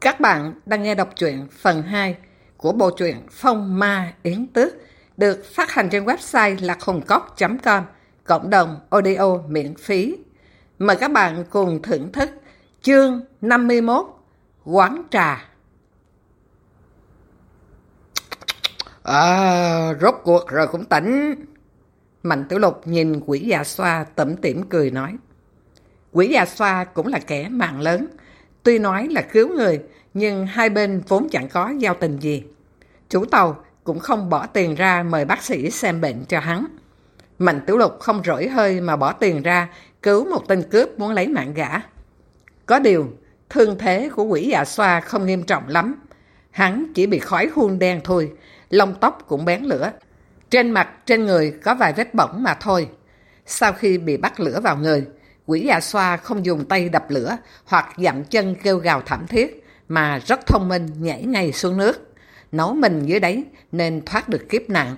Các bạn đang nghe đọc truyện phần 2 của bộ truyện Phong Ma Yến Tước được phát hành trên website lạchungcốc.com cộng đồng audio miễn phí. Mời các bạn cùng thưởng thức chương 51 Quán Trà À, rốt cuộc rồi cũng tỉnh. Mạnh Tiểu Lục nhìn quỷ già xoa tẩm tỉm cười nói. Quỷ già xoa cũng là kẻ mạng lớn. Tuy nói là cứu người, nhưng hai bên vốn chẳng có giao tình gì. Chủ tàu cũng không bỏ tiền ra mời bác sĩ xem bệnh cho hắn. Mạnh Tiểu Lục không rỗi hơi mà bỏ tiền ra cứu một tên cướp muốn lấy mạng gã. Có điều, thương thế của quỷ dạ xoa không nghiêm trọng lắm. Hắn chỉ bị khói hun đen thôi, lông tóc cũng bén lửa. Trên mặt, trên người có vài vết bỏng mà thôi. Sau khi bị bắt lửa vào người, quỷ dạ xoa không dùng tay đập lửa hoặc dặm chân kêu gào thảm thiết, mà rất thông minh nhảy ngay xuống nước. Nấu mình dưới đáy nên thoát được kiếp nạn.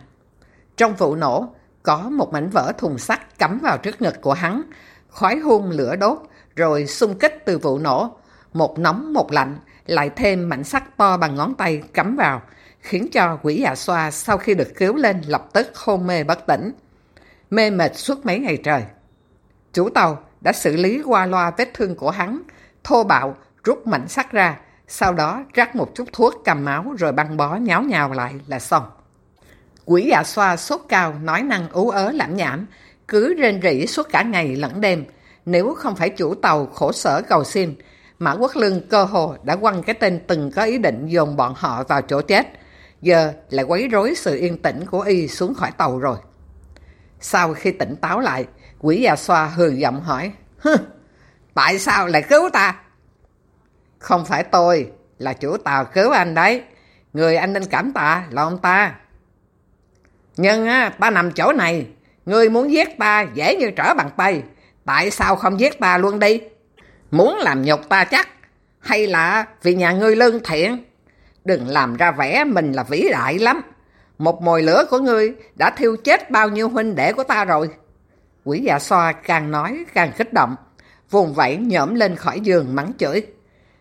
Trong vụ nổ, có một mảnh vỡ thùng sắt cắm vào trước ngực của hắn, khói hun lửa đốt, rồi xung kích từ vụ nổ. Một nóng một lạnh, lại thêm mảnh sắt to bằng ngón tay cắm vào, khiến cho quỷ dạ xoa sau khi được cứu lên lập tức hôn mê bất tỉnh. Mê mệt suốt mấy ngày trời. Chủ tàu đã xử lý qua loa vết thương của hắn, thô bạo rút mảnh sắt ra, sau đó rắc một chút thuốc cầm máu rồi băng bó nháo nhào lại là xong. Quỷ dạ xoa sốt cao, nói năng ú ớ lãm nhảm, cứ rên rỉ suốt cả ngày lẫn đêm. Nếu không phải chủ tàu khổ sở cầu xin, Mã Quốc Lương cơ hồ đã quăng cái tên từng có ý định dồn bọn họ vào chỗ chết. Giờ lại quấy rối sự yên tĩnh của y xuống khỏi tàu rồi. Sau khi tỉnh táo lại, quỷ già xoa hừ giọng hỏi, Hừ, tại sao lại cứu ta? Không phải tôi, là chủ tàu cứu anh đấy. Người anh nên cảm tạ là ông ta. Nhưng á, ta nằm chỗ này, người muốn giết ta dễ như trở bằng tay. Tại sao không giết ta luôn đi? Muốn làm nhục ta chắc, hay là vì nhà ngươi lương thiện? Đừng làm ra vẻ mình là vĩ đại lắm. Một mồi lửa của ngươi đã thiêu chết bao nhiêu huynh đệ của ta rồi. Quỷ dạ xoa càng nói càng kích động, vùng vẫy nhổm lên khỏi giường mắng chửi.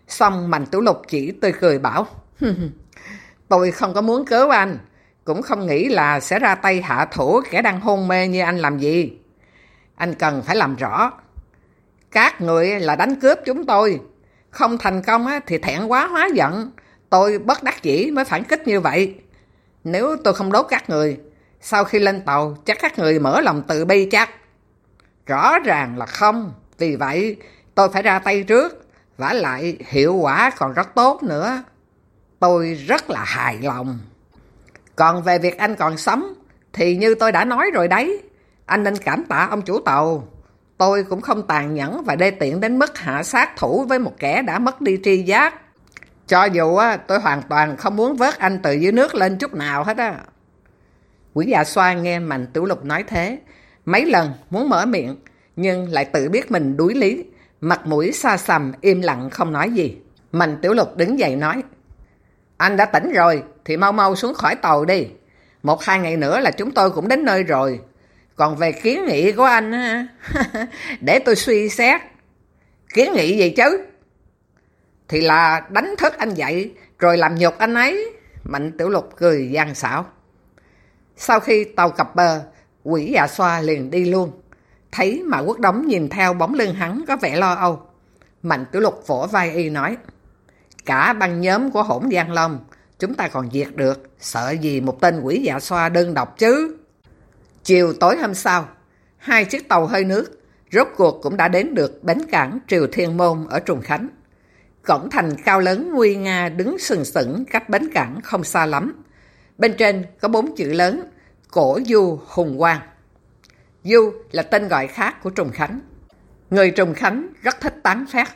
Xong Mạnh Tiểu Lục chỉ tươi cười bảo, tôi không có muốn cứu anh, cũng không nghĩ là sẽ ra tay hạ thủ kẻ đang hôn mê như anh làm gì. Anh cần phải làm rõ. Các người là đánh cướp chúng tôi. Không thành công thì thẹn quá hóa giận. Tôi bất đắc dĩ mới phản kích như vậy. Nếu tôi không đốt các người, sau khi lên tàu chắc các người mở lòng tự bi chắc. Rõ ràng là không. Vì vậy tôi phải ra tay trước. vả lại hiệu quả còn rất tốt nữa. Tôi rất là hài lòng. Còn về việc anh còn sống, thì như tôi đã nói rồi đấy, anh nên cảm tạ ông chủ tàu. Tôi cũng không tàn nhẫn và đê tiện đến mức hạ sát thủ với một kẻ đã mất đi tri giác. Cho dù tôi hoàn toàn không muốn vớt anh từ dưới nước lên chút nào hết á. Quỷ già xoa nghe Mạnh Tiểu Lục nói thế, mấy lần muốn mở miệng, nhưng lại tự biết mình đuối lý, mặt mũi xa xăm, im lặng không nói gì. Mạnh Tiểu Lục đứng dậy nói, anh đã tỉnh rồi, thì mau mau xuống khỏi tàu đi. Một hai ngày nữa là chúng tôi cũng đến nơi rồi. Còn về kiến nghị của anh, để tôi suy xét. Kiến nghị gì chứ? Thì là đánh thức anh dậy, rồi làm nhục anh ấy. Mạnh Tiểu Lục cười gian xảo. Sau khi tàu cập bờ, quỷ dạ xoa liền đi luôn. Thấy mà quốc đống nhìn theo bóng lưng hắn có vẻ lo âu. Mạnh Tiểu Lục vỗ vai y nói, Cả băng nhóm của hỗn Giang Long, chúng ta còn diệt được, sợ gì một tên quỷ dạ xoa đơn độc chứ. Chiều tối hôm sau, hai chiếc tàu hơi nước, rốt cuộc cũng đã đến được bến cảng Triều Thiên Môn ở Trùng Khánh. Cổng thành cao lớn nguy nga đứng sừng sững cách bến cảng không xa lắm. Bên trên có bốn chữ lớn, cổ du hùng quang. Du là tên gọi khác của Trùng Khánh. Người Trùng Khánh rất thích tán phát.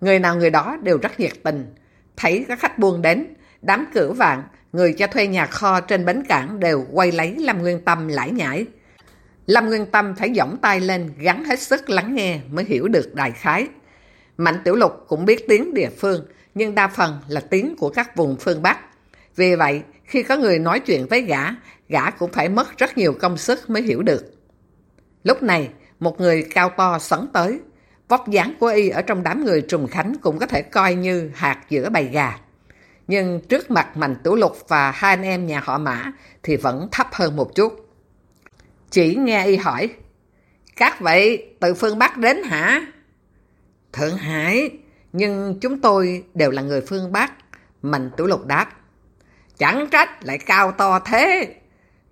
Người nào người đó đều rất nhiệt tình. Thấy các khách buôn đến, đám cửa vạn, người cho thuê nhà kho trên bến cảng đều quay lấy Lâm Nguyên Tâm lãi nhãi. Lâm Nguyên Tâm phải giỏng tay lên gắn hết sức lắng nghe mới hiểu được đại khái. Mạnh Tiểu Lục cũng biết tiếng địa phương, nhưng đa phần là tiếng của các vùng phương Bắc. Vì vậy, khi có người nói chuyện với gã, gã cũng phải mất rất nhiều công sức mới hiểu được. Lúc này, một người cao to sấn tới, Vóc dáng của y ở trong đám người trùng khánh cũng có thể coi như hạt giữa bầy gà. Nhưng trước mặt Mạnh Tiểu Lục và hai anh em nhà họ Mã thì vẫn thấp hơn một chút. Chỉ nghe y hỏi, Các vị từ phương Bắc đến hả? Thượng Hải, nhưng chúng tôi đều là người phương Bắc. Mạnh Tiểu Lục đáp. Chẳng trách lại cao to thế.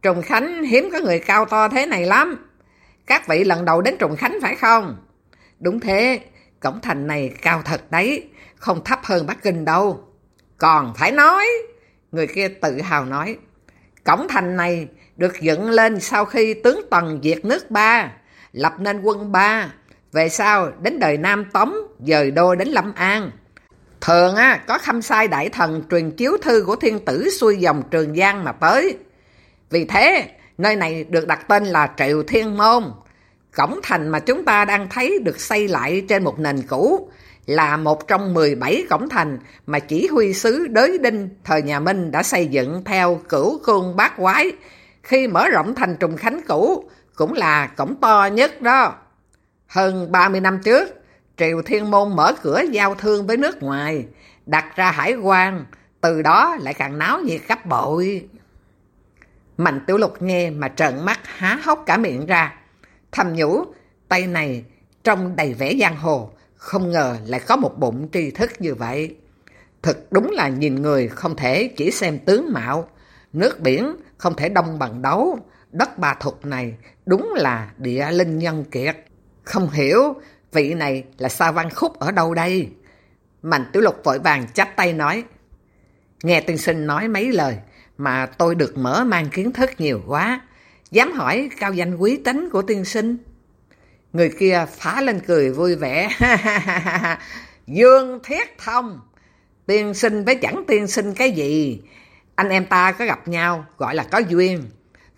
Trùng Khánh hiếm có người cao to thế này lắm. Các vị lần đầu đến Trùng Khánh phải không? Đúng thế, cổng thành này cao thật đấy, không thấp hơn Bắc Kinh đâu. Còn phải nói, người kia tự hào nói, cổng thành này được dựng lên sau khi tướng Tần diệt nước ba, lập nên quân ba, về sau đến đời Nam Tống, dời đô đến Lâm An. Thường á, có khâm sai đại thần truyền chiếu thư của thiên tử xuôi dòng Trường Giang mà tới. Vì thế, nơi này được đặt tên là Triệu Thiên Môn. Cổng thành mà chúng ta đang thấy được xây lại trên một nền cũ là một trong 17 cổng thành mà chỉ huy sứ Đới Đinh thời nhà Minh đã xây dựng theo cửu cương bát quái. Khi mở rộng thành Trùng Khánh cũ cũng là cổng to nhất đó. Hơn 30 năm trước, Triều Thiên Môn mở cửa giao thương với nước ngoài, đặt ra hải quan, từ đó lại càng náo nhiệt gấp bội. Mạnh Tiểu Lục nghe mà trợn mắt há hốc cả miệng ra. Thầm nhủ, tay này trông đầy vẻ giang hồ, không ngờ lại có một bụng tri thức như vậy. Thực đúng là nhìn người không thể chỉ xem tướng mạo, nước biển không thể đông bằng đấu, đất bà thục này đúng là địa linh nhân kiệt. Không hiểu vị này là sao văn khúc ở đâu đây? Mạnh tiểu lục vội vàng chắp tay nói. Nghe tiên sinh nói mấy lời mà tôi được mở mang kiến thức nhiều quá. Dám hỏi cao danh quý tính của tiên sinh. Người kia phá lên cười vui vẻ. Dương Thiết Thông, tiên sinh với chẳng tiên sinh cái gì. Anh em ta có gặp nhau gọi là có duyên.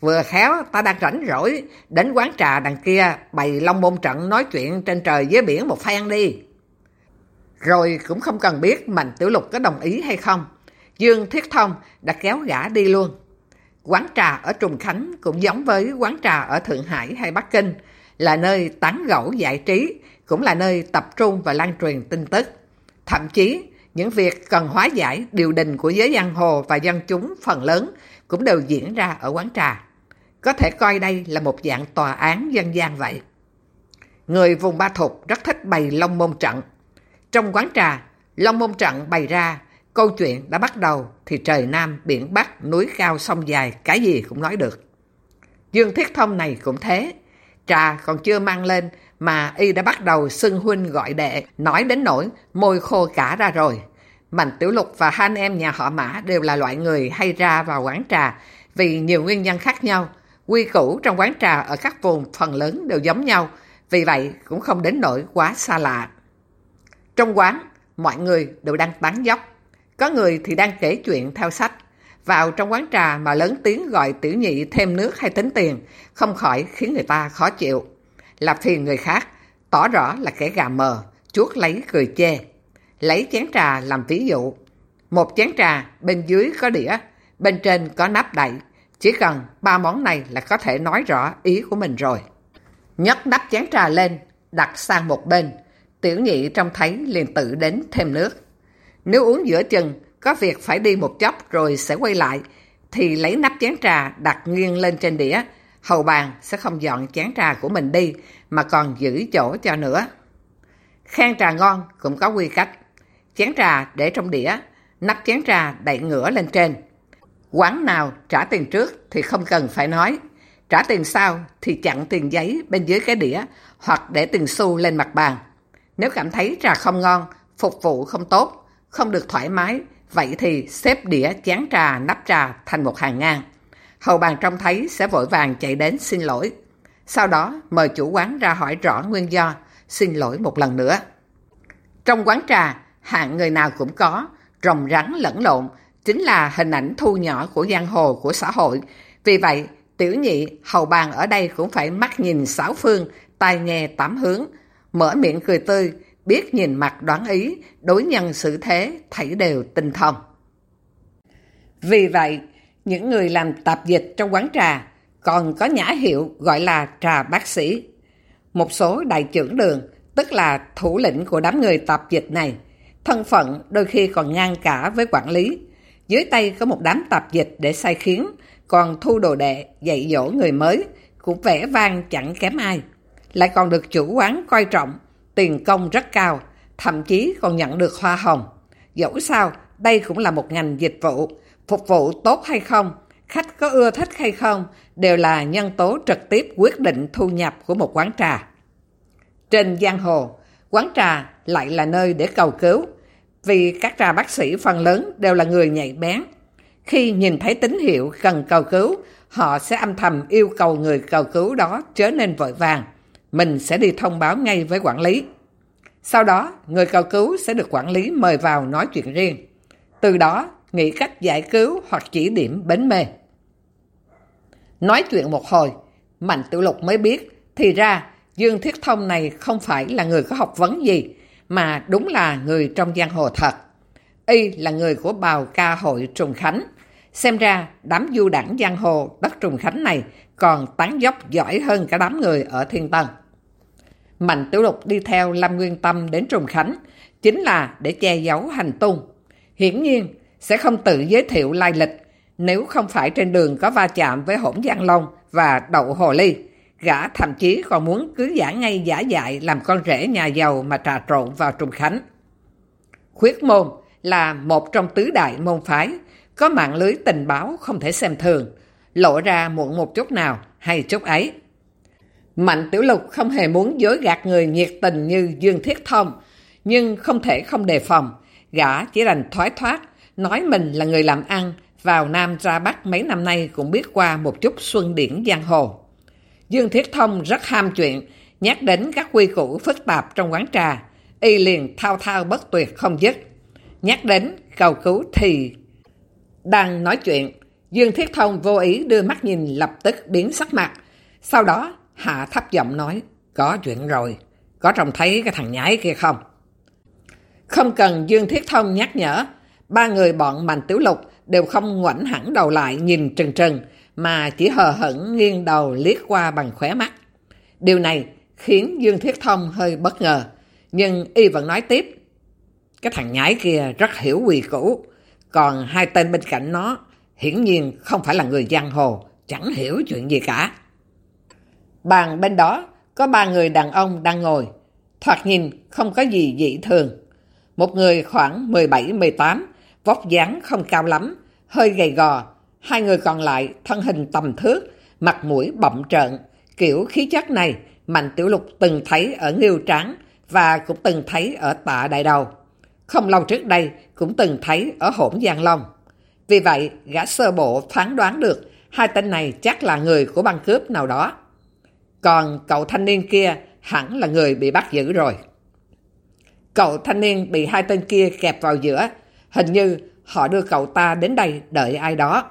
Vừa khéo ta đang rảnh rỗi, đến quán trà đằng kia bày long môn trận nói chuyện trên trời dưới biển một phen đi. Rồi cũng không cần biết Mạnh Tiểu Lục có đồng ý hay không. Dương Thiết Thông đã kéo gã đi luôn. Quán trà ở Trùng Khánh cũng giống với quán trà ở Thượng Hải hay Bắc Kinh, là nơi tán gẫu giải trí, cũng là nơi tập trung và lan truyền tin tức. Thậm chí, những việc cần hóa giải điều đình của giới giang hồ và dân chúng phần lớn cũng đều diễn ra ở quán trà. Có thể coi đây là một dạng tòa án dân gian vậy. Người vùng Ba Thục rất thích bày Long Môn Trận. Trong quán trà, Long Môn Trận bày ra, câu chuyện đã bắt đầu thì trời Nam, biển Bắc, núi cao, sông dài, cái gì cũng nói được. Dương Thiết Thông này cũng thế. Trà còn chưa mang lên mà y đã bắt đầu xưng huynh gọi đệ, nói đến nỗi môi khô cả ra rồi. Mạnh Tiểu Lục và hai anh em nhà họ Mã đều là loại người hay ra vào quán trà vì nhiều nguyên nhân khác nhau. Quy củ trong quán trà ở các vùng phần lớn đều giống nhau, vì vậy cũng không đến nỗi quá xa lạ. Trong quán, mọi người đều đang tán dốc. Có người thì đang kể chuyện theo sách. Vào trong quán trà mà lớn tiếng gọi tiểu nhị thêm nước hay tính tiền, không khỏi khiến người ta khó chịu. Làm phiền người khác, tỏ rõ là kẻ gà mờ, chuốt lấy cười chê. Lấy chén trà làm ví dụ. Một chén trà, bên dưới có đĩa, bên trên có nắp đậy. Chỉ cần ba món này là có thể nói rõ ý của mình rồi. Nhấc nắp chén trà lên, đặt sang một bên. Tiểu nhị trông thấy liền tự đến thêm nước. Nếu uống giữa chừng, có việc phải đi một chốc rồi sẽ quay lại, thì lấy nắp chén trà đặt nghiêng lên trên đĩa. Hầu bàn sẽ không dọn chén trà của mình đi, mà còn giữ chỗ cho nữa. Khen trà ngon cũng có quy cách. Chén trà để trong đĩa, nắp chén trà đậy ngửa lên trên. Quán nào trả tiền trước thì không cần phải nói. Trả tiền sau thì chặn tiền giấy bên dưới cái đĩa hoặc để tiền xu lên mặt bàn. Nếu cảm thấy trà không ngon, phục vụ không tốt, không được thoải mái, vậy thì xếp đĩa chén trà, nắp trà thành một hàng ngang. Hầu bàn trông thấy sẽ vội vàng chạy đến xin lỗi. Sau đó mời chủ quán ra hỏi rõ nguyên do, xin lỗi một lần nữa. Trong quán trà, hạng người nào cũng có, rồng rắn lẫn lộn, chính là hình ảnh thu nhỏ của giang hồ của xã hội. Vì vậy, tiểu nhị, hầu bàn ở đây cũng phải mắt nhìn sáu phương, tai nghe tám hướng, mở miệng cười tươi, biết nhìn mặt đoán ý, đối nhân xử thế, thảy đều tinh thông. Vì vậy, những người làm tạp dịch trong quán trà còn có nhã hiệu gọi là trà bác sĩ. Một số đại trưởng đường tức là thủ lĩnh của đám người tạp dịch này. Thân phận đôi khi còn ngang cả với quản lý. Dưới tay có một đám tạp dịch để sai khiến, còn thu đồ đệ, dạy dỗ người mới, cũng vẻ vang chẳng kém ai. Lại còn được chủ quán coi trọng, tiền công rất cao, thậm chí còn nhận được hoa hồng. Dẫu sao, đây cũng là một ngành dịch vụ, phục vụ tốt hay không, khách có ưa thích hay không, đều là nhân tố trực tiếp quyết định thu nhập của một quán trà. Trên giang hồ, quán trà lại là nơi để cầu cứu, vì các trà bác sĩ phần lớn đều là người nhạy bén. Khi nhìn thấy tín hiệu cần cầu cứu, họ sẽ âm thầm yêu cầu người cầu cứu đó trở nên vội vàng. Mình sẽ đi thông báo ngay với quản lý. Sau đó, người cầu cứu sẽ được quản lý mời vào nói chuyện riêng. Từ đó, nghĩ cách giải cứu hoặc chỉ điểm bến mê. Nói chuyện một hồi, Mạnh Tiểu Lục mới biết, thì ra Dương Thiết Thông này không phải là người có học vấn gì, mà đúng là người trong giang hồ thật. Y là người của bào ca hội Trùng Khánh. Xem ra đám du đảng giang hồ đất Trùng Khánh này còn tán dốc giỏi hơn cả đám người ở Thiên Tân. Mạnh Tiểu Lục đi theo Lâm Nguyên Tâm đến Trùng Khánh chính là để che giấu hành tung. Hiển nhiên sẽ không tự giới thiệu lai lịch nếu không phải trên đường có va chạm với hỗn Giang Long và đậu Hồ Ly. Gã thậm chí còn muốn cứ giả ngay giả dại làm con rể nhà giàu mà trà trộn vào Trùng Khánh. Khuyết môn là một trong tứ đại môn phái, có mạng lưới tình báo không thể xem thường, lộ ra muộn một chút nào hay chút ấy. Mạnh Tiểu Lục không hề muốn dối gạt người nhiệt tình như Dương Thiết Thông, nhưng không thể không đề phòng. Gã chỉ đành thoái thoát, nói mình là người làm ăn, vào Nam ra Bắc mấy năm nay cũng biết qua một chút xuân điển giang hồ. Dương Thiết Thông rất ham chuyện, nhắc đến các quy củ phức tạp trong quán trà, y liền thao thao bất tuyệt không dứt. Nhắc đến cầu cứu thì... Đang nói chuyện, Dương Thiết Thông vô ý đưa mắt nhìn lập tức biến sắc mặt. Sau đó, hạ thấp giọng nói, có chuyện rồi, có trông thấy cái thằng nhái kia không? Không cần Dương Thiết Thông nhắc nhở, ba người bọn Mạnh Tiểu Lục đều không ngoảnh hẳn đầu lại nhìn trừng trừng, mà chỉ hờ hững nghiêng đầu liếc qua bằng khóe mắt. Điều này khiến Dương Thiết Thông hơi bất ngờ, nhưng y vẫn nói tiếp. Cái thằng nhái kia rất hiểu quỳ cũ, còn hai tên bên cạnh nó hiển nhiên không phải là người giang hồ, chẳng hiểu chuyện gì cả. Bàn bên đó có ba người đàn ông đang ngồi, thoạt nhìn không có gì dị thường. Một người khoảng 17-18, vóc dáng không cao lắm, hơi gầy gò. Hai người còn lại thân hình tầm thước, mặt mũi bậm trợn. Kiểu khí chất này Mạnh Tiểu Lục từng thấy ở Nghiêu Tráng và cũng từng thấy ở Tạ Đại Đầu. Không lâu trước đây cũng từng thấy ở Hỗn Giang Long. Vì vậy, gã sơ bộ phán đoán được hai tên này chắc là người của băng cướp nào đó. Còn cậu thanh niên kia hẳn là người bị bắt giữ rồi. Cậu thanh niên bị hai tên kia kẹp vào giữa. Hình như họ đưa cậu ta đến đây đợi ai đó.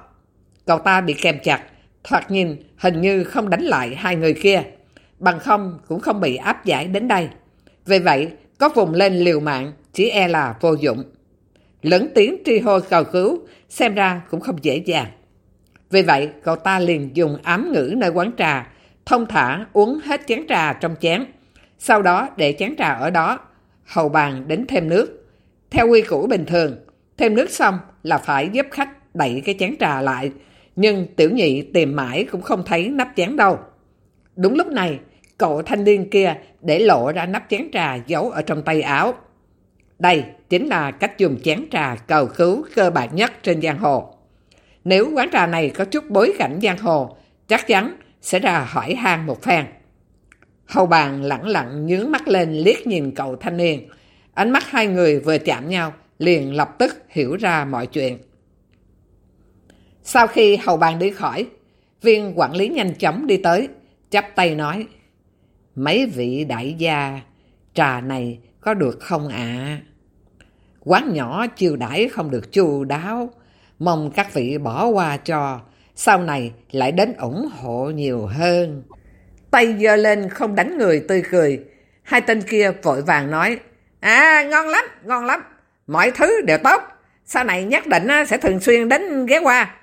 Cậu ta bị kèm chặt, thoạt nhìn hình như không đánh lại hai người kia. Bằng không cũng không bị áp giải đến đây. Vì vậy, có vùng lên liều mạng, chỉ e là vô dụng. Lớn tiếng tri hô cầu cứu, xem ra cũng không dễ dàng. Vì vậy, cậu ta liền dùng ám ngữ nơi quán trà, thông thả uống hết chén trà trong chén. Sau đó để chén trà ở đó, hầu bàn đến thêm nước. Theo quy củ bình thường, thêm nước xong là phải giúp khách đẩy cái chén trà lại, nhưng tiểu nhị tìm mãi cũng không thấy nắp chén đâu. Đúng lúc này, cậu thanh niên kia để lộ ra nắp chén trà giấu ở trong tay áo. Đây chính là cách dùng chén trà cầu cứu cơ bản nhất trên giang hồ. Nếu quán trà này có chút bối cảnh giang hồ, chắc chắn sẽ ra hỏi han một phen. Hầu bàn lặng lặng nhướng mắt lên liếc nhìn cậu thanh niên. Ánh mắt hai người vừa chạm nhau, liền lập tức hiểu ra mọi chuyện. Sau khi hầu bàn đi khỏi, viên quản lý nhanh chóng đi tới, chắp tay nói, Mấy vị đại gia, trà này có được không ạ? Quán nhỏ chiêu đãi không được chu đáo, mong các vị bỏ qua cho, sau này lại đến ủng hộ nhiều hơn. Tay giơ lên không đánh người tươi cười, hai tên kia vội vàng nói, À, ngon lắm, ngon lắm, mọi thứ đều tốt, sau này nhất định à, sẽ thường xuyên đến ghé qua.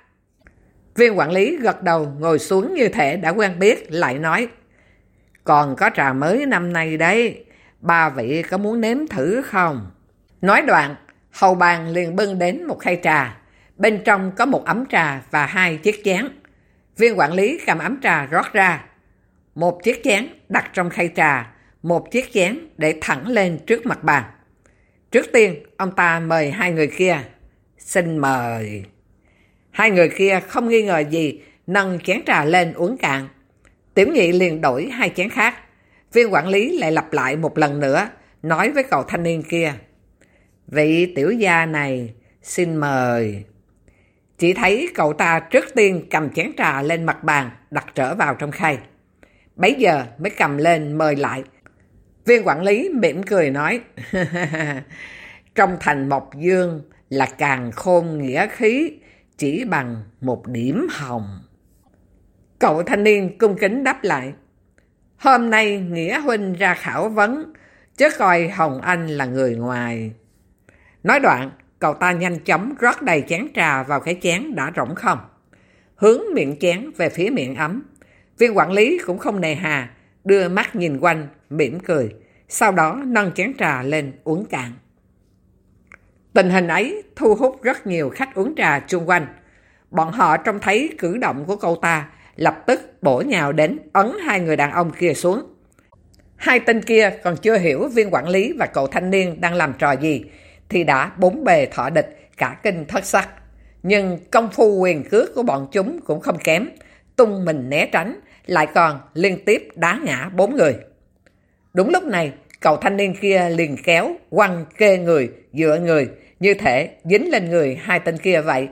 Viên quản lý gật đầu ngồi xuống như thể đã quen biết, lại nói, còn có trà mới năm nay đấy, ba vị có muốn nếm thử không? Nói đoạn, hầu bàn liền bưng đến một khay trà. Bên trong có một ấm trà và hai chiếc chén. Viên quản lý cầm ấm trà rót ra. Một chiếc chén đặt trong khay trà, một chiếc chén để thẳng lên trước mặt bàn. Trước tiên, ông ta mời hai người kia. Xin mời. Hai người kia không nghi ngờ gì, nâng chén trà lên uống cạn. Tiểu nhị liền đổi hai chén khác. Viên quản lý lại lặp lại một lần nữa, nói với cậu thanh niên kia. Vị tiểu gia này, xin mời. Chỉ thấy cậu ta trước tiên cầm chén trà lên mặt bàn, đặt trở vào trong khay. Bấy giờ mới cầm lên mời lại. Viên quản lý mỉm cười nói, trong thành Mộc Dương là càng khôn nghĩa khí, chỉ bằng một điểm hồng. Cậu thanh niên cung kính đáp lại, hôm nay Nghĩa Huynh ra khảo vấn, chứ coi Hồng Anh là người ngoài. Nói đoạn, cậu ta nhanh chóng rót đầy chén trà vào cái chén đã rỗng không. Hướng miệng chén về phía miệng ấm. Viên quản lý cũng không nề hà, đưa mắt nhìn quanh, mỉm cười. Sau đó nâng chén trà lên uống cạn. Tình hình ấy thu hút rất nhiều khách uống trà chung quanh. Bọn họ trông thấy cử động của cậu ta, lập tức bổ nhào đến ấn hai người đàn ông kia xuống. Hai tên kia còn chưa hiểu viên quản lý và cậu thanh niên đang làm trò gì, thì đã bốn bề thọ địch, cả kinh thất sắc. Nhưng công phu quyền cước của bọn chúng cũng không kém, tung mình né tránh, lại còn liên tiếp đá ngã bốn người. Đúng lúc này, cậu thanh niên kia liền kéo, quăng kê người, dựa người, như thể dính lên người hai tên kia vậy.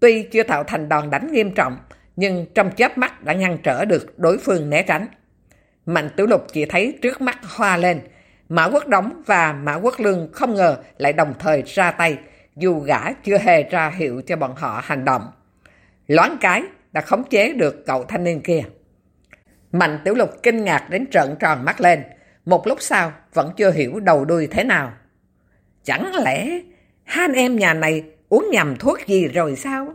Tuy chưa tạo thành đòn đánh nghiêm trọng, nhưng trong chớp mắt đã ngăn trở được đối phương né tránh. Mạnh tiểu lục chỉ thấy trước mắt hoa lên, Mã Quốc Đống và Mã Quốc Lương không ngờ lại đồng thời ra tay, dù gã chưa hề ra hiệu cho bọn họ hành động. Loáng cái đã khống chế được cậu thanh niên kia. Mạnh Tiểu Lục kinh ngạc đến trợn tròn mắt lên, một lúc sau vẫn chưa hiểu đầu đuôi thế nào. Chẳng lẽ hai anh em nhà này uống nhầm thuốc gì rồi sao?